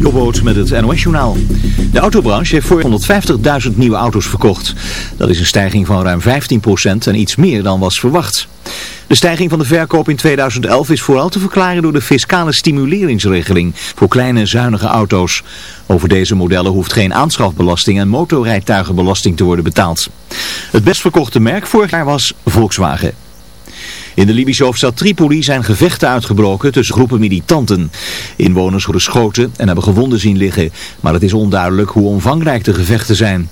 Jobboot met het NOS-journaal. De autobranche heeft voor 150.000 nieuwe auto's verkocht. Dat is een stijging van ruim 15% en iets meer dan was verwacht. De stijging van de verkoop in 2011 is vooral te verklaren door de fiscale stimuleringsregeling voor kleine zuinige auto's. Over deze modellen hoeft geen aanschafbelasting en motorrijtuigenbelasting te worden betaald. Het best verkochte merk vorig jaar was Volkswagen. In de Libische hoofdstad Tripoli zijn gevechten uitgebroken tussen groepen militanten. Inwoners worden geschoten en hebben gewonden zien liggen, maar het is onduidelijk hoe omvangrijk de gevechten zijn.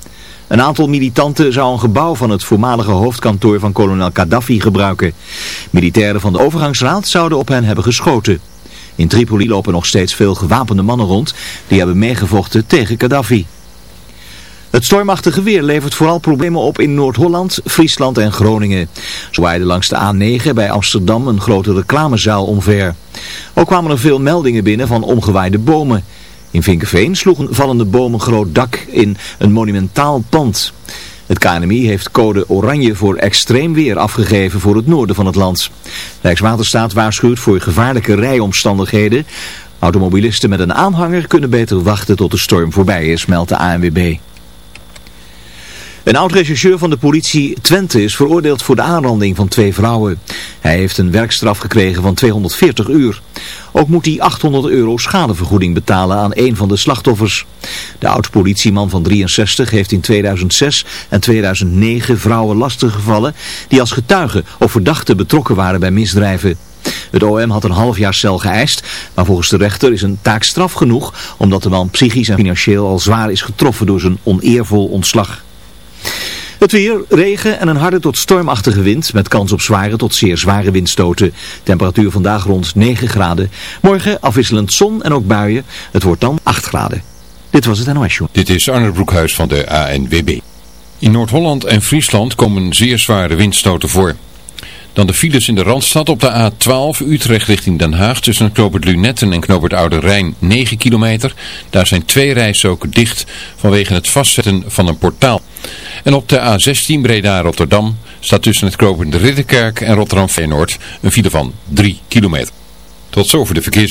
Een aantal militanten zou een gebouw van het voormalige hoofdkantoor van kolonel Gaddafi gebruiken. Militairen van de overgangsraad zouden op hen hebben geschoten. In Tripoli lopen nog steeds veel gewapende mannen rond die hebben meegevochten tegen Gaddafi. Het stormachtige weer levert vooral problemen op in Noord-Holland, Friesland en Groningen. Zo waaide langs de A9 bij Amsterdam een grote reclamezaal omver. Ook kwamen er veel meldingen binnen van omgewaaide bomen. In Vinkenveen sloeg een vallende boom een groot dak in een monumentaal pand. Het KNMI heeft code oranje voor extreem weer afgegeven voor het noorden van het land. Rijkswaterstaat waarschuwt voor gevaarlijke rijomstandigheden. Automobilisten met een aanhanger kunnen beter wachten tot de storm voorbij is, meldt de ANWB. Een oud-rechercheur van de politie Twente is veroordeeld voor de aanranding van twee vrouwen. Hij heeft een werkstraf gekregen van 240 uur. Ook moet hij 800 euro schadevergoeding betalen aan een van de slachtoffers. De oud-politieman van 63 heeft in 2006 en 2009 vrouwen lastiggevallen die als getuigen of verdachten betrokken waren bij misdrijven. Het OM had een half jaar cel geëist, maar volgens de rechter is een taak straf genoeg omdat de man psychisch en financieel al zwaar is getroffen door zijn oneervol ontslag. Het weer, regen en een harde tot stormachtige wind met kans op zware tot zeer zware windstoten. Temperatuur vandaag rond 9 graden. Morgen afwisselend zon en ook buien. Het wordt dan 8 graden. Dit was het NOS Show. Dit is Arne Broekhuis van de ANWB. In Noord-Holland en Friesland komen zeer zware windstoten voor. Dan de files in de Randstad op de A12 Utrecht richting Den Haag tussen Knopert Lunetten en Knopert Oude Rijn 9 kilometer. Daar zijn twee rijstroken dicht vanwege het vastzetten van een portaal. En op de A16 Breda-Rotterdam staat tussen het Knopert Ridderkerk en Rotterdam-Feyenoord een file van 3 kilometer. Tot zover de verkeers.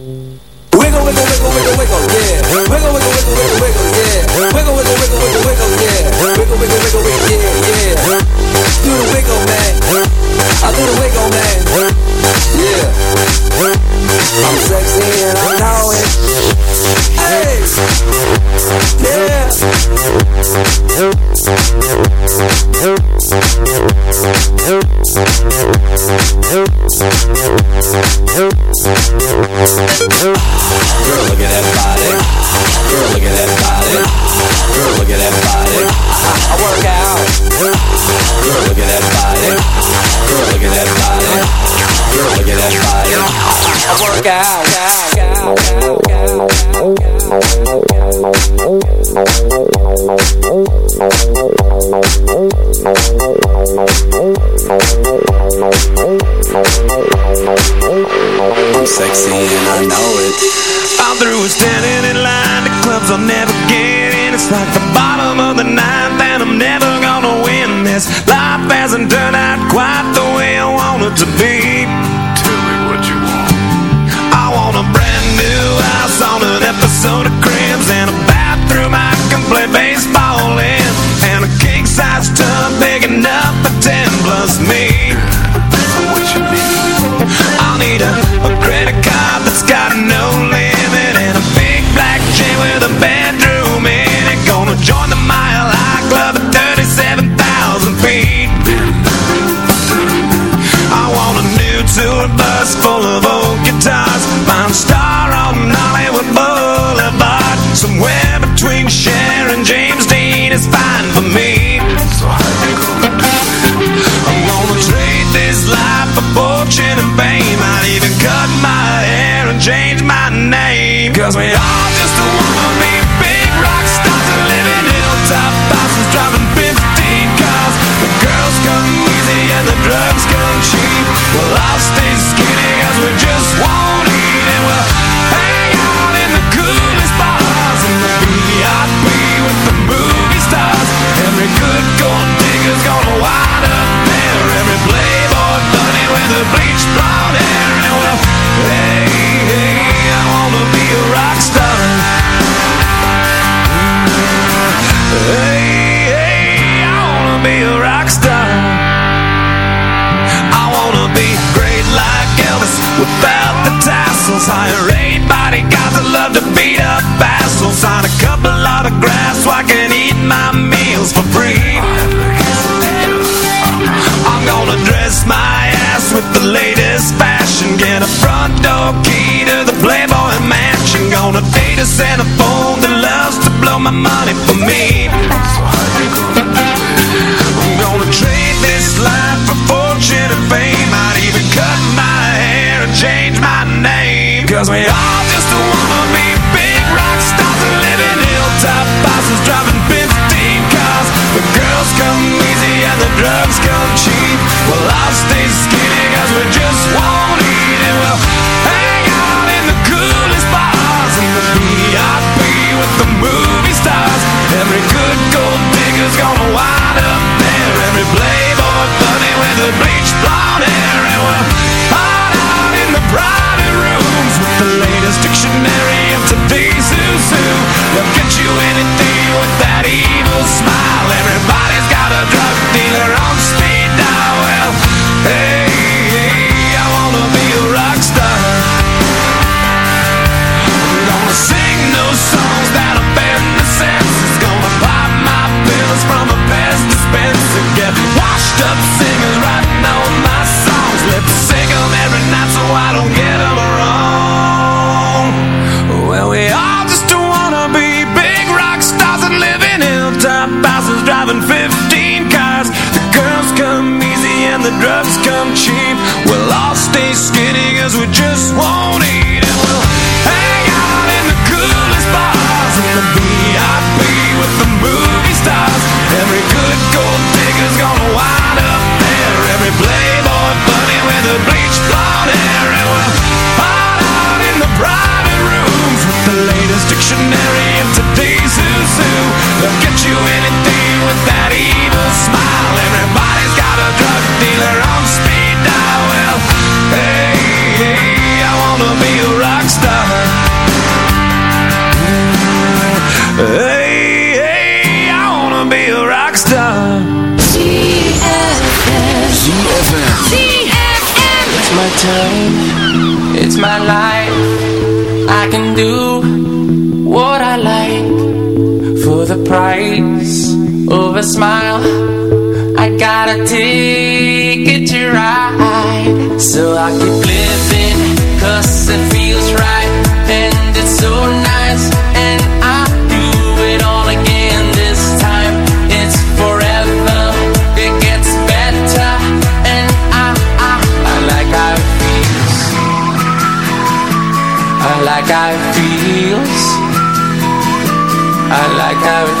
price of a smile. I got a ticket to ride, so I keep living, cause it feels right, and it's so nice, and I do it all again this time. It's forever, it gets better, and I, I, I like how it feels. I like how it feels. I like how it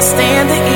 stand the